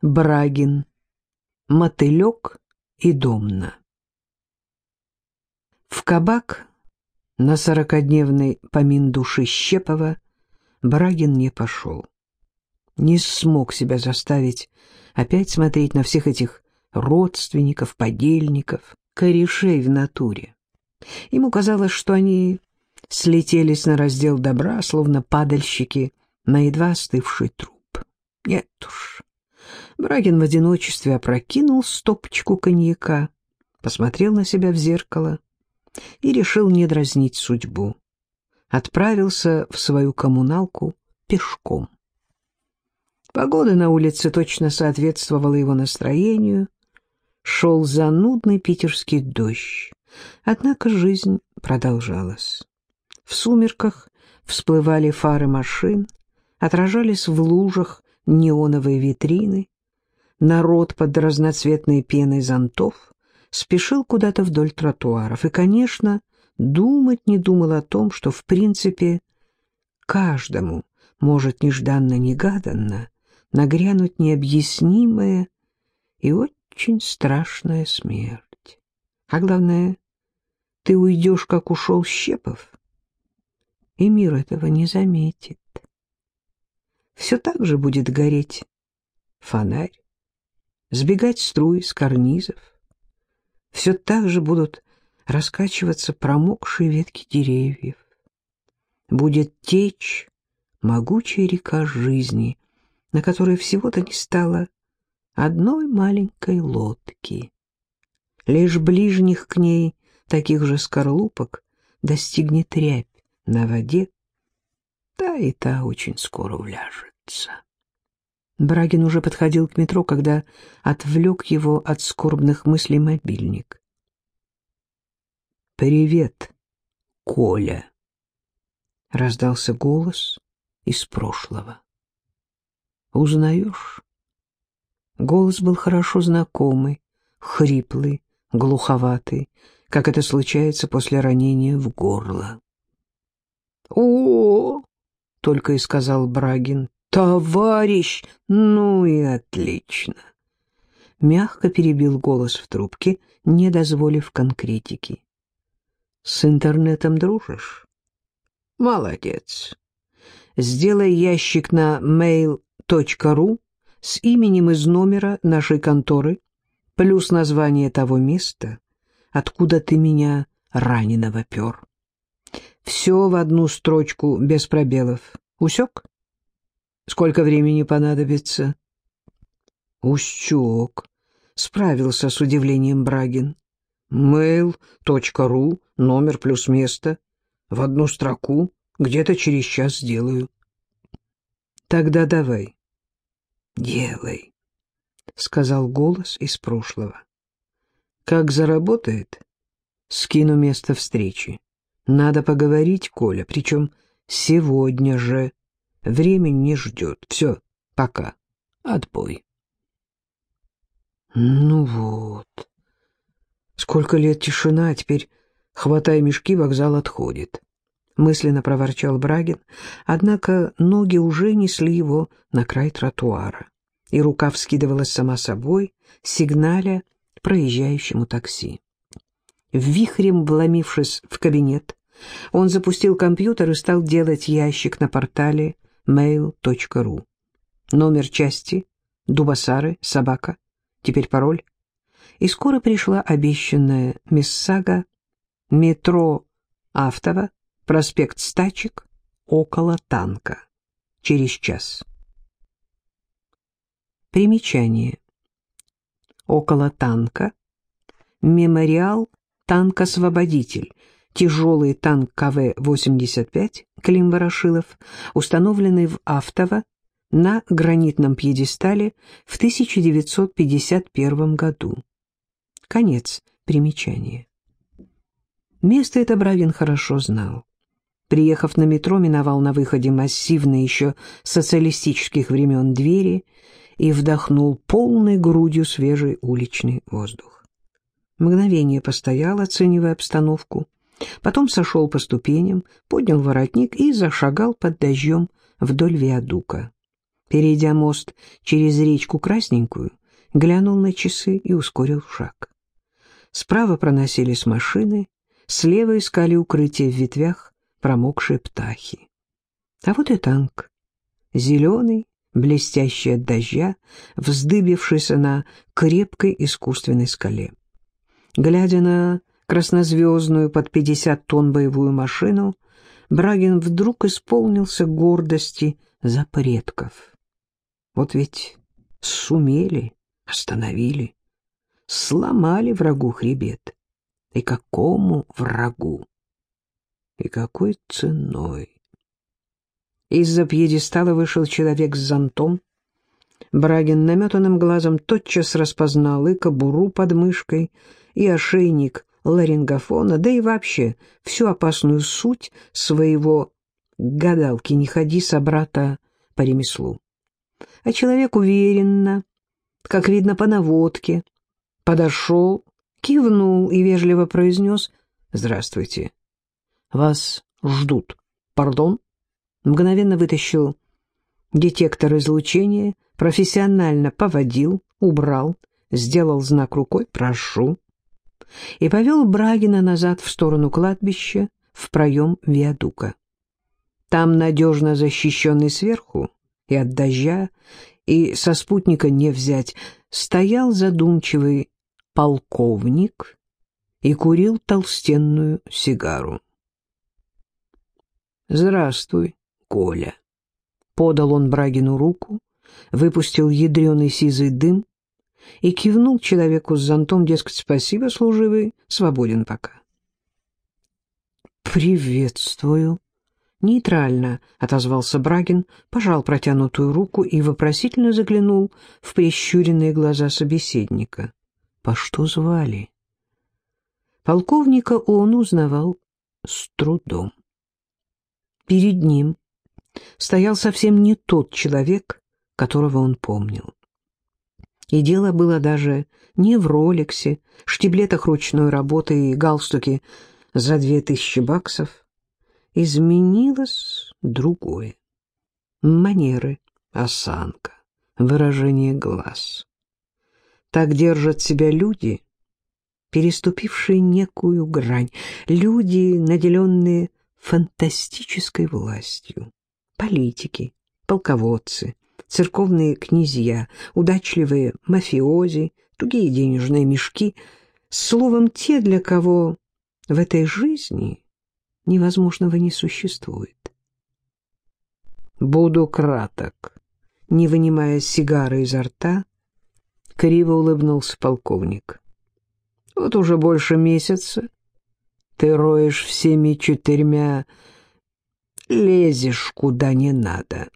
Брагин, Мотылек и Домна. В кабак на сорокодневный помин души Щепова Брагин не пошел. Не смог себя заставить опять смотреть на всех этих родственников, подельников, корешей в натуре. Ему казалось, что они слетелись на раздел добра, словно падальщики на едва остывший труп. Нет уж. Брагин в одиночестве опрокинул стопочку коньяка, посмотрел на себя в зеркало и решил не дразнить судьбу. Отправился в свою коммуналку пешком. Погода на улице точно соответствовала его настроению. Шел занудный питерский дождь. Однако жизнь продолжалась. В сумерках всплывали фары машин, отражались в лужах неоновые витрины. Народ под разноцветной пеной зонтов спешил куда-то вдоль тротуаров. И, конечно, думать не думал о том, что, в принципе, каждому может нежданно-негаданно нагрянуть необъяснимая и очень страшная смерть. А главное, ты уйдешь, как ушел Щепов, и мир этого не заметит. Все так же будет гореть фонарь, сбегать струи с карнизов. Все так же будут раскачиваться промокшие ветки деревьев. Будет течь могучая река жизни, на которой всего-то не стало одной маленькой лодки. Лишь ближних к ней таких же скорлупок достигнет рябь на воде, та и та очень скоро уляжется. Брагин уже подходил к метро, когда отвлек его от скорбных мыслей мобильник. «Привет, Коля!» — раздался голос из прошлого. «Узнаешь?» Голос был хорошо знакомый, хриплый, глуховатый, как это случается после ранения в горло. «О!» — только и сказал Брагин. «Товарищ! Ну и отлично!» Мягко перебил голос в трубке, не дозволив конкретики. «С интернетом дружишь?» «Молодец. Сделай ящик на mail.ru с именем из номера нашей конторы, плюс название того места, откуда ты меня раненого пер. Все в одну строчку, без пробелов. Усек?» Сколько времени понадобится? Ущек. Справился с удивлением Брагин. Mail.ru, номер плюс место. В одну строку. Где-то через час сделаю. Тогда давай. Делай, сказал голос из прошлого. Как заработает, скину место встречи. Надо поговорить, Коля, причем сегодня же. Время не ждет. Все, пока. Отбой. Ну вот. Сколько лет тишина, а теперь, хватая мешки, вокзал отходит. Мысленно проворчал Брагин, однако ноги уже несли его на край тротуара, и рука вскидывалась сама собой, сигналя проезжающему такси. Вихрем вломившись в кабинет, он запустил компьютер и стал делать ящик на портале mail.ru. Номер части Дубасары, собака, теперь пароль. И скоро пришла обещанная Миссага, метро Автово, проспект Стачек, около танка. Через час. Примечание. Около танка. Мемориал «Танк-освободитель», тяжелый танк КВ-85 Клим Ворошилов, установленный в Автово на гранитном пьедестале в 1951 году. Конец примечания. Место это Бравин хорошо знал. Приехав на метро, миновал на выходе массивные еще социалистических времен двери и вдохнул полной грудью свежий уличный воздух. Мгновение постоял, оценивая обстановку, Потом сошел по ступеням, поднял воротник и зашагал под дождем вдоль виадука. Перейдя мост через речку Красненькую, глянул на часы и ускорил шаг. Справа проносились машины, слева искали укрытие в ветвях промокшие птахи. А вот и танк. Зеленый, блестящий от дождя, вздыбившийся на крепкой искусственной скале. Глядя на краснозвездную под пятьдесят тонн боевую машину, Брагин вдруг исполнился гордости за предков. Вот ведь сумели, остановили, сломали врагу хребет. И какому врагу? И какой ценой? Из-за пьедестала вышел человек с зонтом. Брагин наметанным глазом тотчас распознал и кобуру под мышкой, и ошейник ларингофона, да и вообще всю опасную суть своего гадалки «не ходи собрата по ремеслу». А человек уверенно, как видно по наводке, подошел, кивнул и вежливо произнес «Здравствуйте». «Вас ждут. Пардон?» мгновенно вытащил детектор излучения, профессионально поводил, убрал, сделал знак рукой «Прошу» и повел Брагина назад в сторону кладбища, в проем виадука. Там, надежно защищенный сверху и от дождя, и со спутника не взять, стоял задумчивый полковник и курил толстенную сигару. «Здравствуй», Коля. Подал он Брагину руку, выпустил ядреный сизый дым и кивнул человеку с зонтом, дескать, спасибо, служивый, свободен пока. «Приветствую», — нейтрально отозвался Брагин, пожал протянутую руку и вопросительно заглянул в прищуренные глаза собеседника. «По что звали?» Полковника он узнавал с трудом. Перед ним стоял совсем не тот человек, которого он помнил. И дело было даже не в роликсе, штиблетах ручной работы и галстуке за две тысячи баксов. Изменилось другое. Манеры, осанка, выражение глаз. Так держат себя люди, переступившие некую грань, люди, наделенные фантастической властью политики, полководцы, церковные князья, удачливые мафиози, тугие денежные мешки, словом, те, для кого в этой жизни невозможного не существует. Буду краток. Не вынимая сигары изо рта, криво улыбнулся полковник. Вот уже больше месяца ты роешь всеми четырьмя лезешь куда не надо.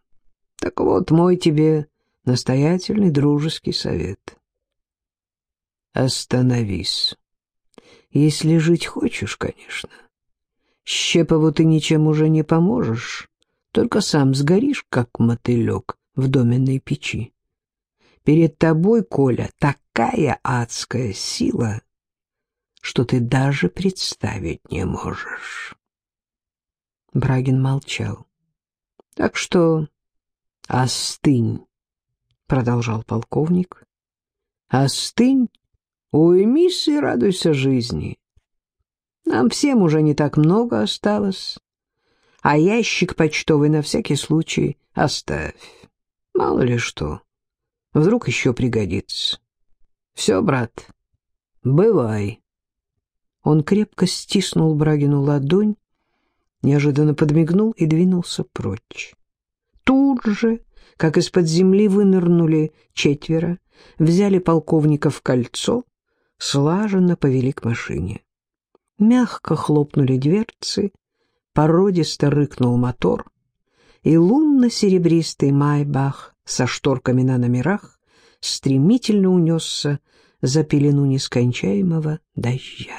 Так вот, мой тебе настоятельный дружеский совет. Остановись. Если жить хочешь, конечно. Щепову ты ничем уже не поможешь, только сам сгоришь, как мотылек в доменной печи. Перед тобой, Коля, такая адская сила, что ты даже представить не можешь. Брагин молчал. — Так что остынь, — продолжал полковник. — Остынь, уймись и радуйся жизни. Нам всем уже не так много осталось, а ящик почтовый на всякий случай оставь. Мало ли что, вдруг еще пригодится. Все, брат, бывай. Он крепко стиснул Брагину ладонь, неожиданно подмигнул и двинулся прочь. Же, как из-под земли вынырнули четверо, взяли полковника в кольцо, слаженно повели к машине. Мягко хлопнули дверцы, породисто рыкнул мотор, и лунно-серебристый майбах со шторками на номерах стремительно унесся за пелену нескончаемого дождя.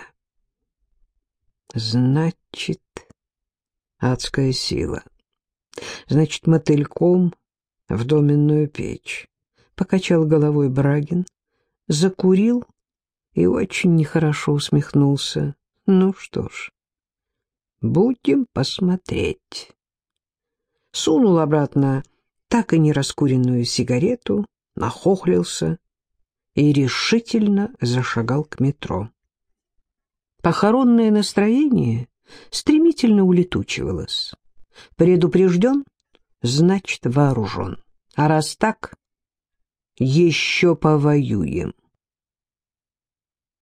Значит, адская сила. Значит, мотыльком в доменную печь. Покачал головой Брагин, закурил и очень нехорошо усмехнулся. Ну что ж, будем посмотреть. Сунул обратно так и не раскуренную сигарету, нахохлился и решительно зашагал к метро. Похоронное настроение стремительно улетучивалось. Предупрежден, значит вооружен. А раз так, еще повоюем.